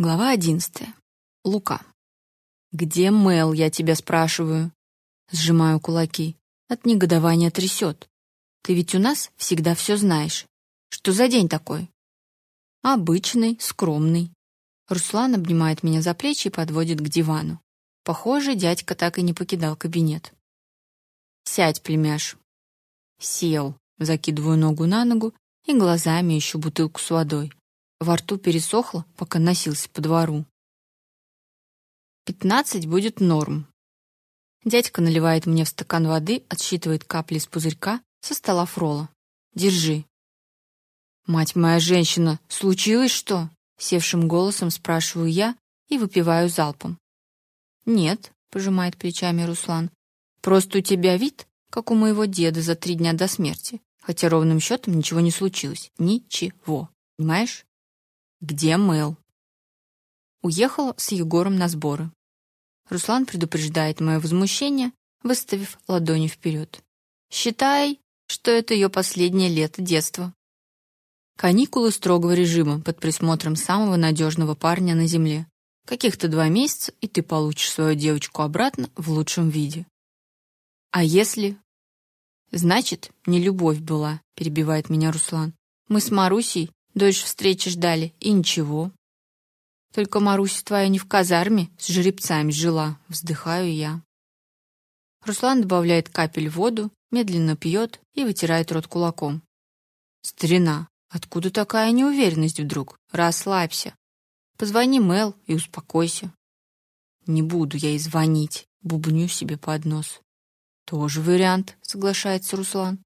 Глава одиннадцатая. Лука. «Где Мел, я тебя спрашиваю?» Сжимаю кулаки. От негодования трясет. «Ты ведь у нас всегда все знаешь. Что за день такой?» «Обычный, скромный». Руслан обнимает меня за плечи и подводит к дивану. Похоже, дядька так и не покидал кабинет. «Сядь, племяш». Сел, закидываю ногу на ногу и глазами ищу бутылку с водой. Во рту пересохло, пока носился по двору. Пятнадцать будет норм. Дядька наливает мне в стакан воды, отсчитывает капли из пузырька со стола фрола. Держи. Мать моя женщина, случилось что? Севшим голосом спрашиваю я и выпиваю залпом. Нет, пожимает плечами Руслан. Просто у тебя вид, как у моего деда за три дня до смерти, хотя ровным счетом ничего не случилось. Ничего. Понимаешь? Где Мэл? Уехала с Егором на сборы. Руслан предупреждает мое возмущение, выставив ладони вперед. Считай, что это ее последнее лето детства. Каникулы строгого режима под присмотром самого надежного парня на земле. Каких-то два месяца, и ты получишь свою девочку обратно в лучшем виде. А если... Значит, не любовь была, перебивает меня Руслан. Мы с Марусей Дольше встречи ждали, и ничего. Только Маруся твоя не в казарме с жеребцами жила, вздыхаю я. Руслан добавляет капель в воду, медленно пьет и вытирает рот кулаком. Старина, откуда такая неуверенность вдруг? Расслабься. Позвони Мел и успокойся. Не буду я ей звонить, бубню себе под нос. Тоже вариант, соглашается Руслан.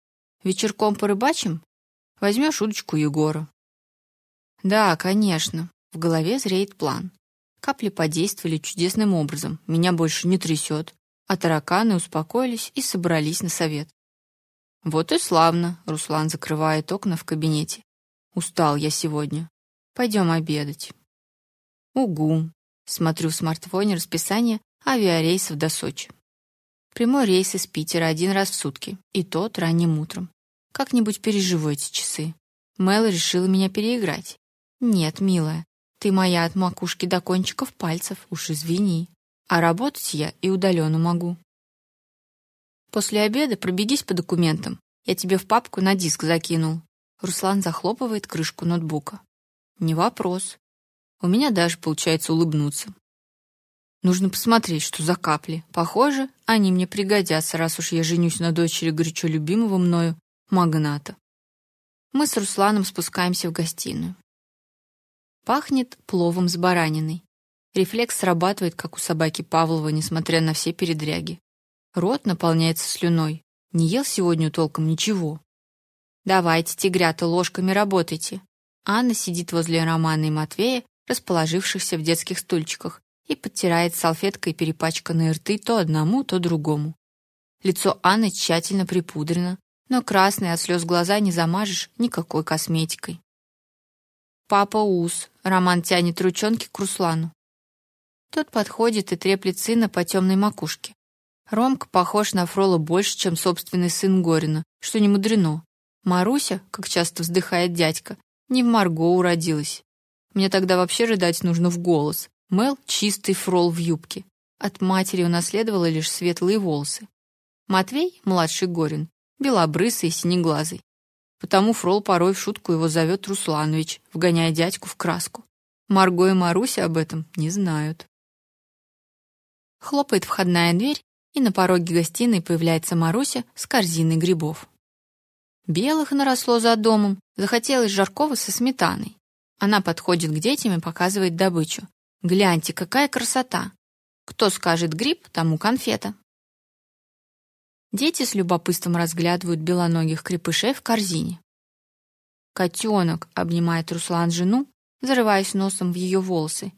Вечерком порыбачим? Возьмешь удочку Егора. Да, конечно. В голове зреет план. Капли подействовали чудесным образом. Меня больше не трясет, а тараканы успокоились и собрались на совет. Вот и славно, Руслан закрывает окна в кабинете. Устал я сегодня. Пойдем обедать. Угу. Смотрю в смартфоне расписание авиарейсов до Сочи. Прямой рейс из Питера один раз в сутки, и тот ранним утром. Как-нибудь переживу эти часы. Мэл решила меня переиграть. Нет, милая, ты моя от макушки до кончиков пальцев, уж извини. А работать я и удаленно могу. После обеда пробегись по документам. Я тебе в папку на диск закинул. Руслан захлопывает крышку ноутбука. Не вопрос. У меня даже получается улыбнуться. Нужно посмотреть, что за капли. Похоже, они мне пригодятся, раз уж я женюсь на дочери горячо любимого мною магната. Мы с Русланом спускаемся в гостиную. Пахнет пловом с бараниной. Рефлекс срабатывает, как у собаки Павлова, несмотря на все передряги. Рот наполняется слюной. Не ел сегодня толком ничего. Давайте, тигрята, ложками работайте. Анна сидит возле Романа и Матвея, расположившихся в детских стульчиках, и подтирает салфеткой перепачканные рты то одному, то другому. Лицо Анны тщательно припудрено, но красные от слез глаза не замажешь никакой косметикой. Папа Ус. Роман тянет ручонки к Руслану. Тот подходит и треплет сына по темной макушке. Ромка похож на Фрола больше, чем собственный сын Горина, что не мудрено. Маруся, как часто вздыхает дядька, не в Марго уродилась. Мне тогда вообще рыдать нужно в голос. Мел — чистый фрол в юбке. От матери унаследовала лишь светлые волосы. Матвей, младший Горин, белобрысый и синеглазый. Потому Фрол порой в шутку его зовет Русланович, вгоняя дядьку в краску. Марго и Маруся об этом не знают. Хлопает входная дверь, и на пороге гостиной появляется Маруся с корзиной грибов. Белых наросло за домом, захотелось жаркого со сметаной. Она подходит к детям и показывает добычу. Гляньте, какая красота! Кто скажет гриб, тому конфета. Дети с любопытством разглядывают белоногих крепышей в корзине. «Котенок!» — обнимает Руслан жену, зарываясь носом в ее волосы.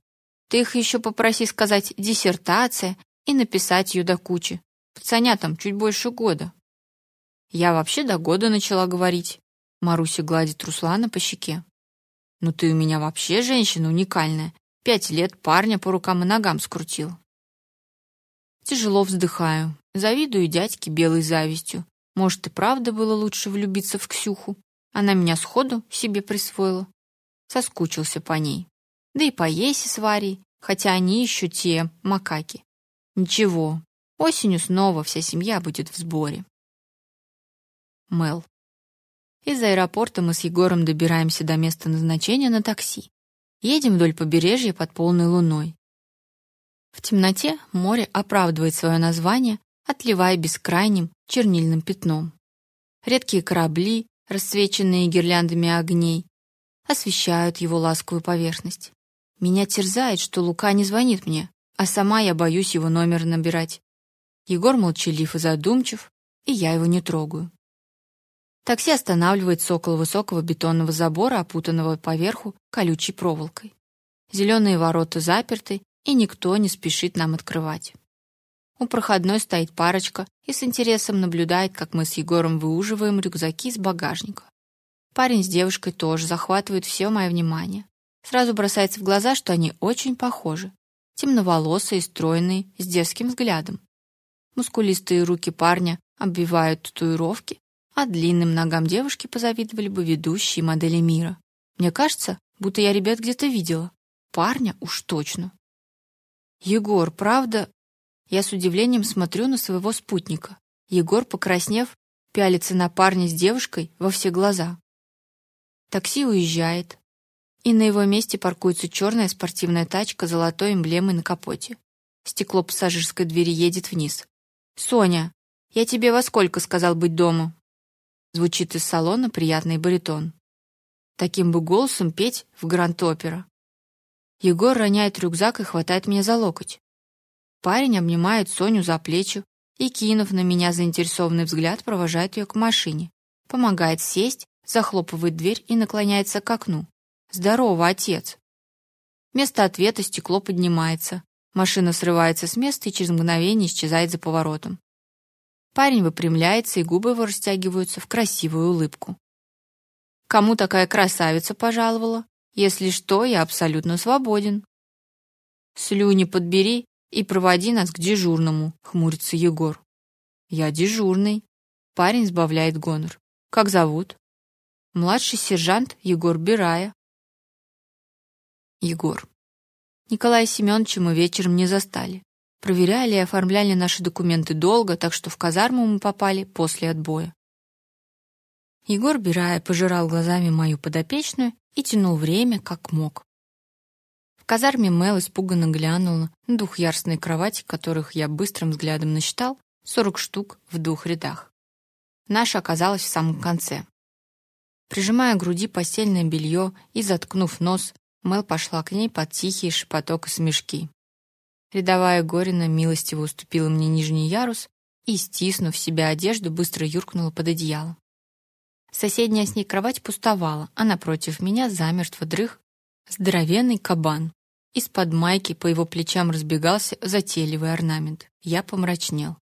«Ты их еще попроси сказать «диссертация» и написать ее до кучи. Пацанятам чуть больше года». «Я вообще до года начала говорить». Маруся гладит Руслана по щеке. «Ну ты у меня вообще женщина уникальная. Пять лет парня по рукам и ногам скрутил». Тяжело вздыхаю. Завидую дядьке белой завистью. Может, и правда было лучше влюбиться в Ксюху. Она меня сходу себе присвоила. Соскучился по ней. Да и по Есе с Варей, хотя они еще те, макаки. Ничего, осенью снова вся семья будет в сборе. Мел. Из аэропорта мы с Егором добираемся до места назначения на такси. Едем вдоль побережья под полной луной. В темноте море оправдывает свое название, отливая бескрайним чернильным пятном. Редкие корабли, расцвеченные гирляндами огней, освещают его ласковую поверхность. Меня терзает, что Лука не звонит мне, а сама я боюсь его номер набирать. Егор молчалив и задумчив, и я его не трогаю. Такси останавливается около высокого бетонного забора, опутанного поверху колючей проволокой. Зеленые ворота заперты, и никто не спешит нам открывать. У проходной стоит парочка и с интересом наблюдает, как мы с Егором выуживаем рюкзаки из багажника. Парень с девушкой тоже захватывают все мое внимание. Сразу бросается в глаза, что они очень похожи. Темноволосые, стройные, с детским взглядом. Мускулистые руки парня обвивают татуировки, а длинным ногам девушки позавидовали бы ведущие модели мира. Мне кажется, будто я ребят где-то видела. Парня уж точно. Егор, правда? Я с удивлением смотрю на своего спутника. Егор, покраснев, пялится на парня с девушкой во все глаза. Такси уезжает, и на его месте паркуется черная спортивная тачка с золотой эмблемой на капоте. Стекло пассажирской двери едет вниз. «Соня, я тебе во сколько сказал быть дома?» Звучит из салона приятный баритон. Таким бы голосом петь в Гранд-Опера. Егор роняет рюкзак и хватает меня за локоть. Парень обнимает Соню за плечи и, кинув на меня заинтересованный взгляд, провожает ее к машине, помогает сесть захлопывает дверь и наклоняется к окну. «Здорово, отец!» Вместо ответа стекло поднимается. Машина срывается с места и через мгновение исчезает за поворотом. Парень выпрямляется, и губы его растягиваются в красивую улыбку. «Кому такая красавица пожаловала? Если что, я абсолютно свободен». «Слюни подбери и проводи нас к дежурному», — хмурится Егор. «Я дежурный». Парень сбавляет гонор. «Как зовут?» Младший сержант Егор Бирая. Егор. Николая Семеновича мы вечером не застали. Проверяли и оформляли наши документы долго, так что в казарму мы попали после отбоя. Егор Бирая пожирал глазами мою подопечную и тянул время, как мог. В казарме Мэл испуганно глянула на двухъярусные кровати, которых я быстрым взглядом насчитал 40 штук в двух рядах. Наша оказалась в самом конце. Прижимая к груди постельное белье и заткнув нос, Мэл пошла к ней под тихий шепоток и смешки. Рядовая Горина милостиво уступила мне нижний ярус и, стиснув себя одежду, быстро юркнула под одеяло. Соседняя с ней кровать пустовала, а напротив меня замертво дрых здоровенный кабан. Из-под майки по его плечам разбегался затейливый орнамент. Я помрачнел.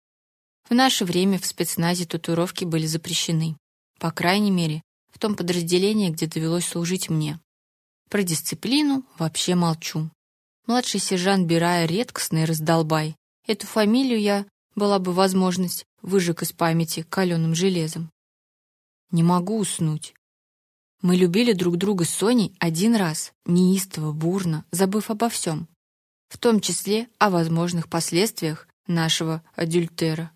В наше время в спецназе татуировки были запрещены. По крайней мере, в том подразделении, где довелось служить мне. Про дисциплину вообще молчу. Младший сержант Бирая редкостный раздолбай. Эту фамилию я, была бы возможность, выжег из памяти каленым железом. Не могу уснуть. Мы любили друг друга с Соней один раз, неистово, бурно, забыв обо всем, в том числе о возможных последствиях нашего адюльтера.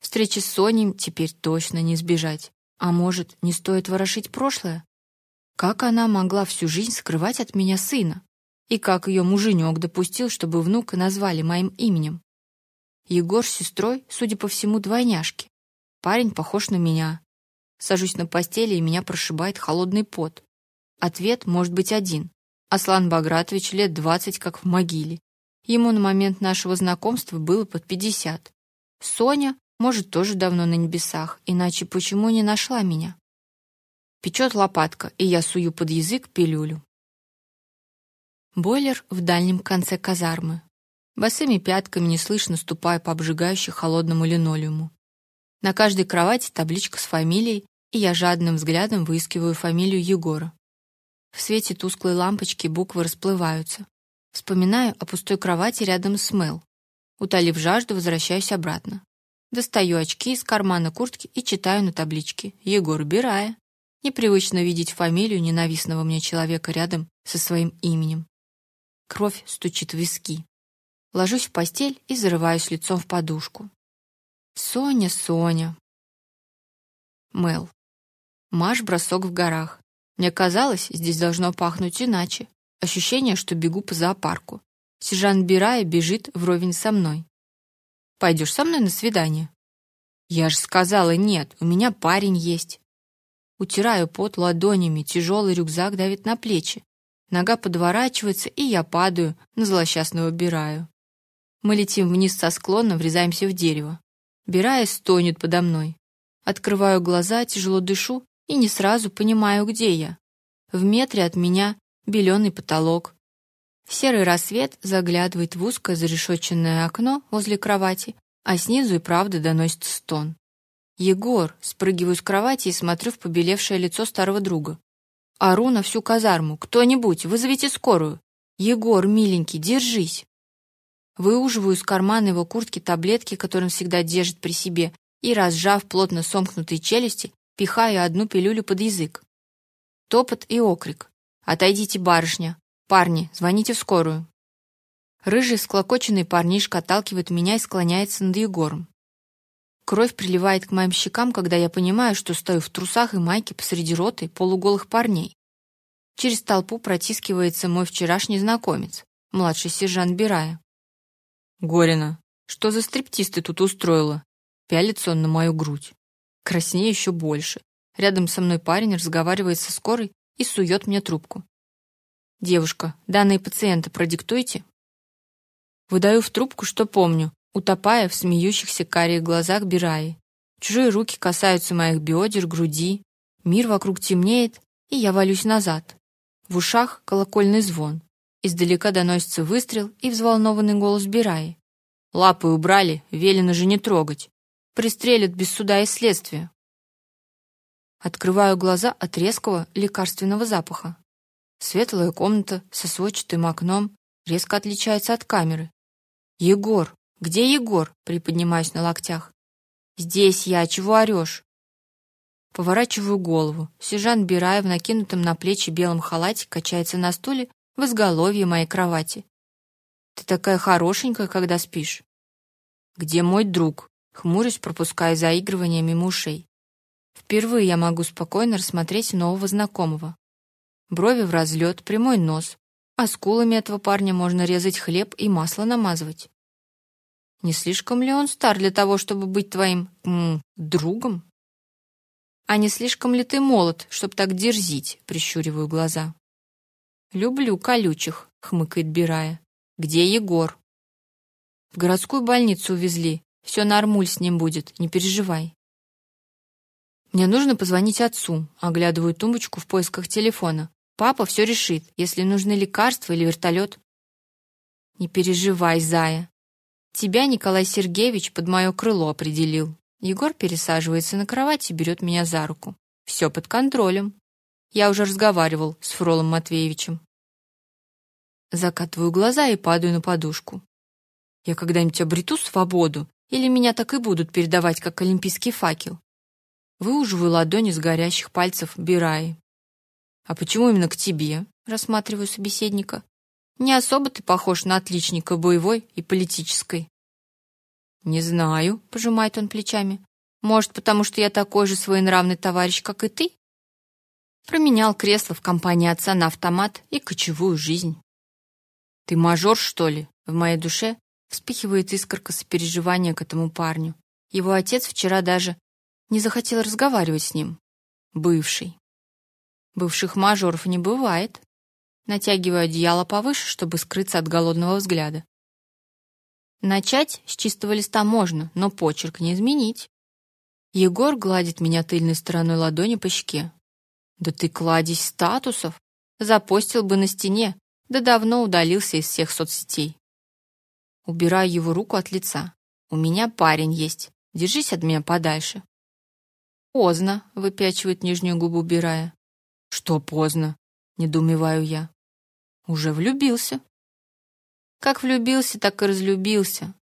Встречи с Соней теперь точно не избежать. А может, не стоит ворошить прошлое? Как она могла всю жизнь скрывать от меня сына? И как ее муженек допустил, чтобы внука назвали моим именем? Егор с сестрой, судя по всему, двойняшки. Парень похож на меня. Сажусь на постели, и меня прошибает холодный пот. Ответ может быть один. Аслан Багратович лет двадцать как в могиле. Ему на момент нашего знакомства было под пятьдесят. Соня может, тоже давно на небесах, иначе почему не нашла меня? Печет лопатка, и я сую под язык пилюлю. Бойлер в дальнем конце казармы. Босыми пятками неслышно ступаю по обжигающе холодному линолеуму. На каждой кровати табличка с фамилией, и я жадным взглядом выискиваю фамилию Егора. В свете тусклой лампочки буквы расплываются. Вспоминаю о пустой кровати рядом с Мэл. Утолив жажду, возвращаюсь обратно. Достаю очки из кармана куртки и читаю на табличке «Егор Бирая». Непривычно видеть фамилию ненавистного мне человека рядом со своим именем. Кровь стучит в виски. Ложусь в постель и зарываюсь лицом в подушку. Соня, Соня. Мэл. Маш-бросок в горах. Мне казалось, здесь должно пахнуть иначе. Ощущение, что бегу по зоопарку. Сержант Бирая бежит вровень со мной. Пойдешь со мной на свидание? Я же сказала нет, у меня парень есть. Утираю пот ладонями, тяжелый рюкзак давит на плечи. Нога подворачивается, и я падаю, на злосчастного Бираю. Мы летим вниз со склона, врезаемся в дерево. Бирая стонет подо мной. Открываю глаза, тяжело дышу и не сразу понимаю, где я. В метре от меня беленый потолок. Серый рассвет заглядывает в узкое зарешетченное окно возле кровати, а снизу и правда доносится стон. Егор, спрыгиваю с кровати и смотрю в побелевшее лицо старого друга. Ору на всю казарму. Кто-нибудь, вызовите скорую. Егор, миленький, держись. Выуживаю из кармана его куртки таблетки, которые он всегда держит при себе, и, разжав плотно сомкнутые челюсти, пихаю одну пилюлю под язык. Топот и окрик. «Отойдите, барышня! Парни, звоните в скорую!» Рыжий склокоченный парнишка отталкивает меня и склоняется над Егором. Кровь приливает к моим щекам, когда я понимаю, что стою в трусах и майке посреди роты полуголых парней. Через толпу протискивается мой вчерашний знакомец, младший сержант Бирая. Горина, что за стриптиз ты тут устроила? Пялится он на мою грудь. Краснее еще больше. Рядом со мной парень разговаривает со скорой и сует мне трубку. Девушка, данные пациента продиктуйте. Выдаю в трубку, что помню, утопая в смеющихся карих глазах Бираи. Чужие руки касаются моих бедер, груди. Мир вокруг темнеет, и я валюсь назад. В ушах колокольный звон. Издалека доносится выстрел и взволнованный голос Бираи. Лапы убрали, велено же не трогать. Пристрелят без суда и следствия. Открываю глаза от резкого лекарственного запаха. Светлая комната со сводчатым окном резко отличается от камеры. Егор, где Егор? Приподнимаюсь на локтях. Здесь я, чего орешь? Поворачиваю голову. Сержант Бираев, накинутым на плечи белом халате, качается на стуле в изголовье моей кровати. Ты такая хорошенькая, когда спишь. Где мой друг? Хмурюсь, пропуская заигрывание мимо ушей. Впервые я могу спокойно рассмотреть нового знакомого. Брови в разлет, прямой нос. А скулами этого парня можно резать хлеб и масло намазывать. Не слишком ли он стар для того, чтобы быть твоим м, другом? А не слишком ли ты молод, чтобы так дерзить? Прищуриваю глаза. Люблю колючих, хмыкает Бирая. Где Егор? В городскую больницу увезли. Все нормуль с ним будет, не переживай. Мне нужно позвонить отцу. Оглядываю тумбочку в поисках телефона. Папа все решит, если нужны лекарства или вертолет. Не переживай, зая. Тебя Николай Сергеевич под мое крыло определил. Егор пересаживается на кровать и берет меня за руку. Все под контролем. Я уже разговаривал с Фролом Матвеевичем. Закатываю глаза и падаю на подушку. Я когда-нибудь обрету свободу, или меня так и будут передавать, как олимпийский факел? Выуживаю ладони с горящих пальцев Бираи. А почему именно к тебе? Рассматриваю собеседника. Не особо ты похож на отличника боевой и политической. Не знаю, пожимает он плечами. Может, потому что я такой же своенравный товарищ, как и ты? Променял кресло в компании отца на автомат и кочевую жизнь. Ты мажор, что ли? В моей душе вспыхивает искорка сопереживания к этому парню. Его отец вчера даже не захотел разговаривать с ним. Бывший. Бывших мажоров не бывает натягиваю одеяло повыше, чтобы скрыться от голодного взгляда. Начать с чистого листа можно, но почерк не изменить. Егор гладит меня тыльной стороной ладони по щеке. Да ты кладезь статусов, запостил бы на стене, да давно удалился из всех соцсетей. Убираю его руку от лица. У меня парень есть. Держись от меня подальше. Поздно, выпячивает нижнюю губу, убирая. Что поздно? недоумеваю я. Уже влюбился. Как влюбился, так и разлюбился.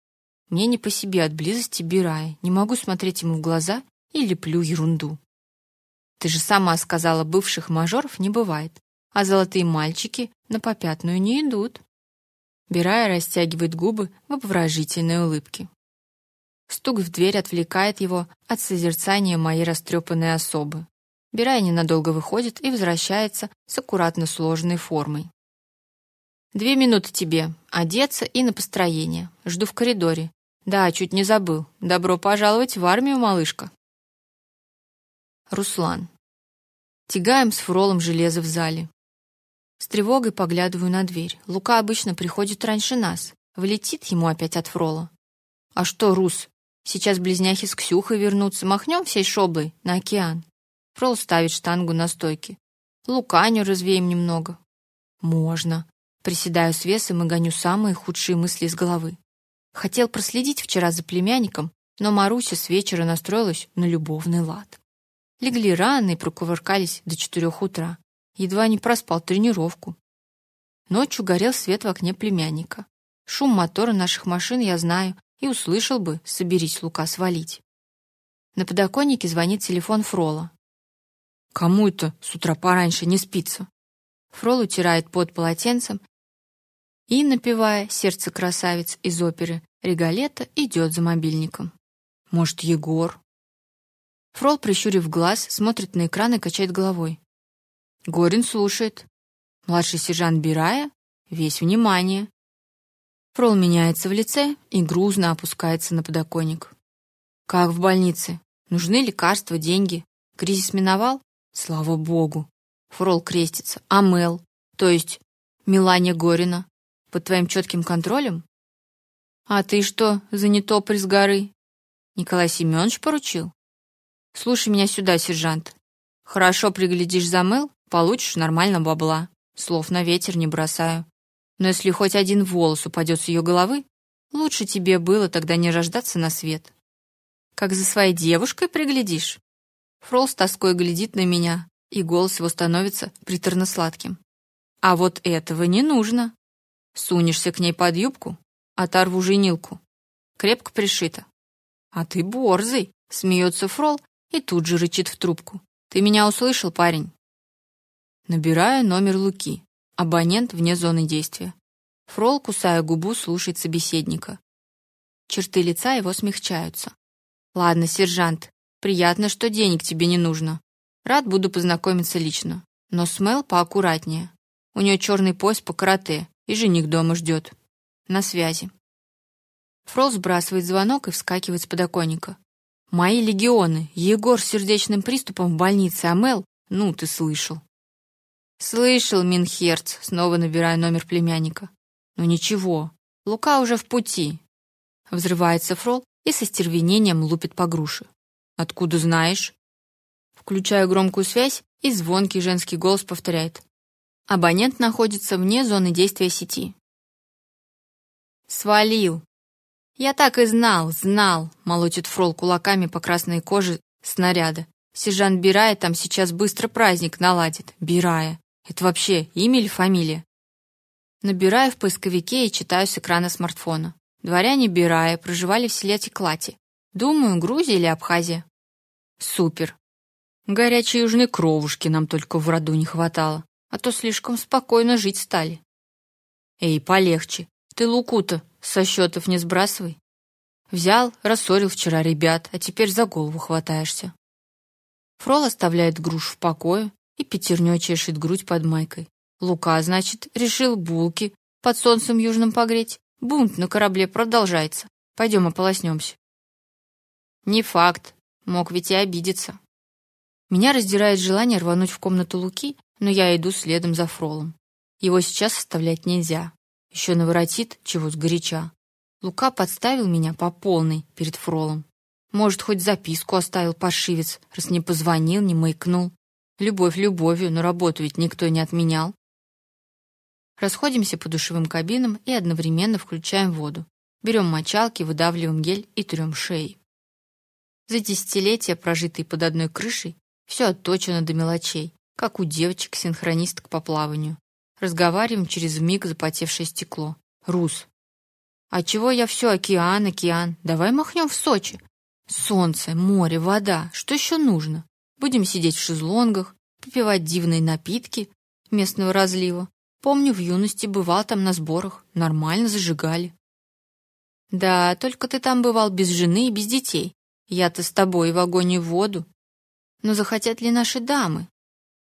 Мне не по себе от близости Бирая. Не могу смотреть ему в глаза и леплю ерунду. Ты же сама сказала, бывших мажоров не бывает, а золотые мальчики на попятную не идут. Бирая растягивает губы в обворожительной улыбке. Стук в дверь отвлекает его от созерцания моей растрепанной особы. Бирая ненадолго выходит и возвращается с аккуратно сложенной формой. «Две минуты тебе. Одеться и на построение. Жду в коридоре. Да, чуть не забыл. Добро пожаловать в армию, малышка». Руслан. Тягаем с фролом железо в зале. С тревогой поглядываю на дверь. Лука обычно приходит раньше нас. Влетит ему опять от фрола. А что, Рус, сейчас близняхи с Ксюхой вернутся, махнем всей шоблой на океан. Фрол ставит штангу на стойке. Луканю развеем немного. Можно. Приседаю с весом и гоню самые худшие мысли из головы. Хотел проследить вчера за племянником, но Маруся с вечера настроилась на любовный лад. Легли рано и прокувыркались до четырех утра. Едва не проспал тренировку. Ночью горел свет в окне племянника. Шум мотора наших машин я знаю и услышал бы, соберись, Лука, свалить. На подоконнике звонит телефон Фрола. Кому это с утра пораньше не спится? Фрол утирает под полотенцем и, напевая «Сердце красавиц» из оперы «Регалета», идет за мобильником. Может, Егор? Фрол, прищурив глаз, смотрит на экран и качает головой. Горин слушает. Младший сержант Бирая весь внимание. Фрол меняется в лице и грузно опускается на подоконник. Как в больнице? Нужны лекарства, деньги? Кризис миновал? Слава богу. Фрол крестится. А Мел, то есть Милания Горина, под твоим четким контролем? А ты что, за не топорь с горы? Николай Семенович поручил? Слушай меня сюда, сержант. Хорошо приглядишь за Мэл, получишь нормально бабла. Слов на ветер не бросаю. Но если хоть один волос упадет с ее головы, лучше тебе было тогда не рождаться на свет. Как за своей девушкой приглядишь? Фрол с тоской глядит на меня, и голос его становится приторно-сладким. А вот этого не нужно. Сунешься к ней под юбку, оторву женилку. Крепко пришито. А ты борзый, смеется Фрол и тут же рычит в трубку. «Ты меня услышал, парень?» Набираю номер Луки. Абонент вне зоны действия. Фрол, кусая губу, слушает собеседника. Черты лица его смягчаются. «Ладно, сержант, приятно, что денег тебе не нужно. Рад буду познакомиться лично. Но с Мэл поаккуратнее. У нее черный пояс по карате, и жених дома ждет. На связи». Фрол сбрасывает звонок и вскакивает с подоконника. Мои легионы. Егор с сердечным приступом в больнице, а Мел, ну, ты слышал. Слышал, Минхерц, снова набирая номер племянника. Ну ничего, Лука уже в пути. Взрывается Фрол и со стервенением лупит по груше. Откуда знаешь? Включаю громкую связь, и звонкий женский голос повторяет. Абонент находится вне зоны действия сети. Свалил, «Я так и знал, знал», — молотит Фрол кулаками по красной коже снаряда. «Сержант Бирая там сейчас быстро праздник наладит. Бирая. Это вообще имя или фамилия?» Набираю в поисковике и читаю с экрана смартфона. Дворяне Бирая проживали в селе Теклати. Думаю, Грузия или Абхазия. Супер. Горячей южной кровушки нам только в роду не хватало, а то слишком спокойно жить стали. Эй, полегче. Ты Лукута со счетов не сбрасывай. Взял, рассорил вчера ребят, а теперь за голову хватаешься. Фрол оставляет груш в покое и пятерней чешет грудь под майкой. Лука, значит, решил булки под солнцем южным погреть. Бунт на корабле продолжается. Пойдем ополоснемся. Не факт. Мог ведь и обидеться. Меня раздирает желание рвануть в комнату Луки, но я иду следом за Фролом. Его сейчас оставлять нельзя. Еще наворотит чего сгоряча. Лука подставил меня по полной перед Фролом. Может, хоть записку оставил паршивец, раз не позвонил, не маякнул. Любовь любовью, но работу ведь никто не отменял. Расходимся по душевым кабинам и одновременно включаем воду. Берем мочалки, выдавливаем гель и трем шеи. За десятилетия, прожитые под одной крышей, все отточено до мелочей, как у девочек-синхронисток по плаванию. Разговариваем через миг запотевшее стекло. Рус. А чего я все океан, океан? Давай махнем в Сочи. Солнце, море, вода. Что еще нужно? Будем сидеть в шезлонгах, попивать дивные напитки местного разлива. Помню, в юности бывал там на сборах, нормально зажигали. Да, только ты там бывал без жены и без детей. Я-то с тобой в огонь и в воду. Но захотят ли наши дамы?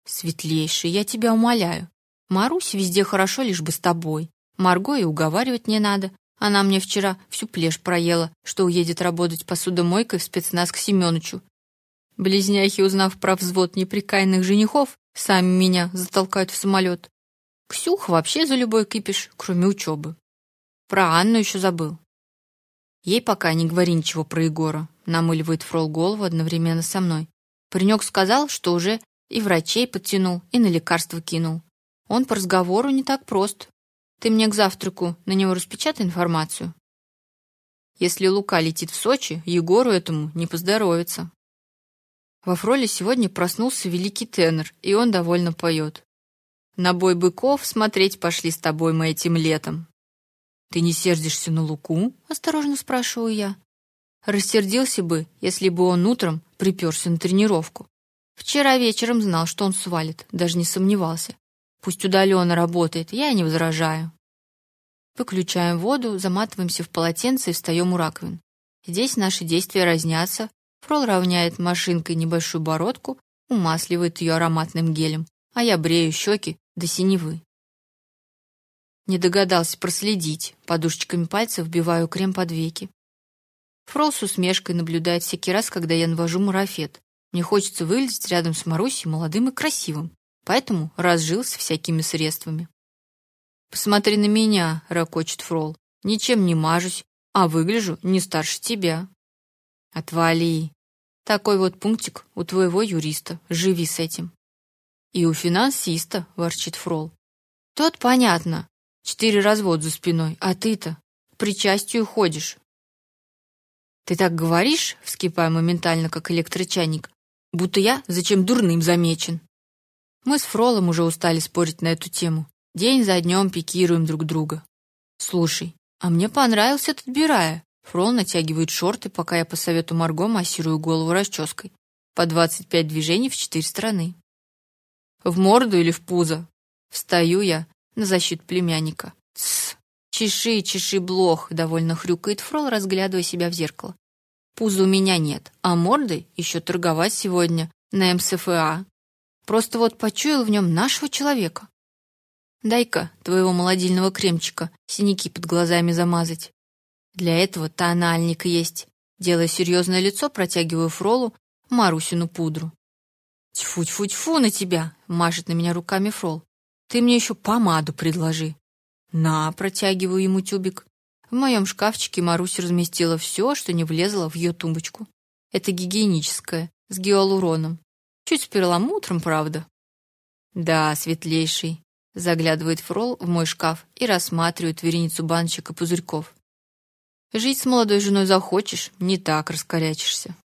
Светлейший, я тебя умоляю. Марусь везде хорошо, лишь бы с тобой. Марго и уговаривать не надо. Она мне вчера всю плешь проела, что уедет работать посудомойкой в спецназ к Семёнычу. Близняхи, узнав про взвод неприкаянных женихов, сами меня затолкают в самолет. Ксюх вообще за любой кипиш, кроме учебы. Про Анну еще забыл. Ей пока не говори ничего про Егора, намыливает Фрол голову одновременно со мной. Паренек сказал, что уже и врачей подтянул, и на лекарства кинул. Он по разговору не так прост. Ты мне к завтраку на него распечатай информацию. Если Лука летит в Сочи, Егору этому не поздоровится. Во Фроле сегодня проснулся великий тенор, и он довольно поет. На бой быков смотреть пошли с тобой мы этим летом. Ты не сердишься на Луку? осторожно спрашиваю я. Рассердился бы, если бы он утром приперся на тренировку. Вчера вечером знал, что он свалит, даже не сомневался. Пусть удаленно работает, я не возражаю. Выключаем воду, заматываемся в полотенце и встаем у раковин. Здесь наши действия разнятся, Фрол равняет машинкой небольшую бородку, умасливает ее ароматным гелем, а я брею щеки до синевы. Не догадался проследить, подушечками пальцев вбиваю крем под веки. Фрол с усмешкой наблюдает всякий раз, когда я навожу марафет. Мне хочется выглядеть рядом с Марусей молодым и красивым, поэтому разжился всякими средствами. Посмотри на меня, ракочет Фрол. Ничем не мажусь, а выгляжу не старше тебя. Отвали. Такой вот пунктик у твоего юриста. Живи с этим. И у финансиста, ворчит Фрол. Тот понятно. Четыре развод за спиной, а ты-то причастию ходишь. Ты так говоришь, вскипая моментально, как электрочайник, будто я зачем дурным замечен. Мы с Фролом уже устали спорить на эту тему. День за днем пикируем друг друга. Слушай, а мне понравился этот Бирая. Фрол натягивает шорты, пока я по совету Марго массирую голову расческой. По двадцать пять движений в четыре стороны. В морду или в пузо? Встаю я на защиту племянника. Тсс. Чеши, чеши, блох, довольно хрюкает Фрол, разглядывая себя в зеркало. Пуза у меня нет, а мордой еще торговать сегодня на МСФА. Просто вот почуял в нем нашего человека. Дай-ка твоего молодильного кремчика синяки под глазами замазать. Для этого тональник есть. Делая серьезное лицо, протягиваю Фролу Марусину пудру. Тьфу-тьфу-тьфу на тебя, машет на меня руками Фрол. Ты мне еще помаду предложи. На, протягиваю ему тюбик. В моем шкафчике Маруся разместила все, что не влезло в ее тумбочку. Это гигиеническое, с гиалуроном. Чуть с перламутром, правда. Да, светлейший. Заглядывает Фрол в мой шкаф и рассматривает вереницу баночек и пузырьков. Жить с молодой женой захочешь, не так раскорячишься.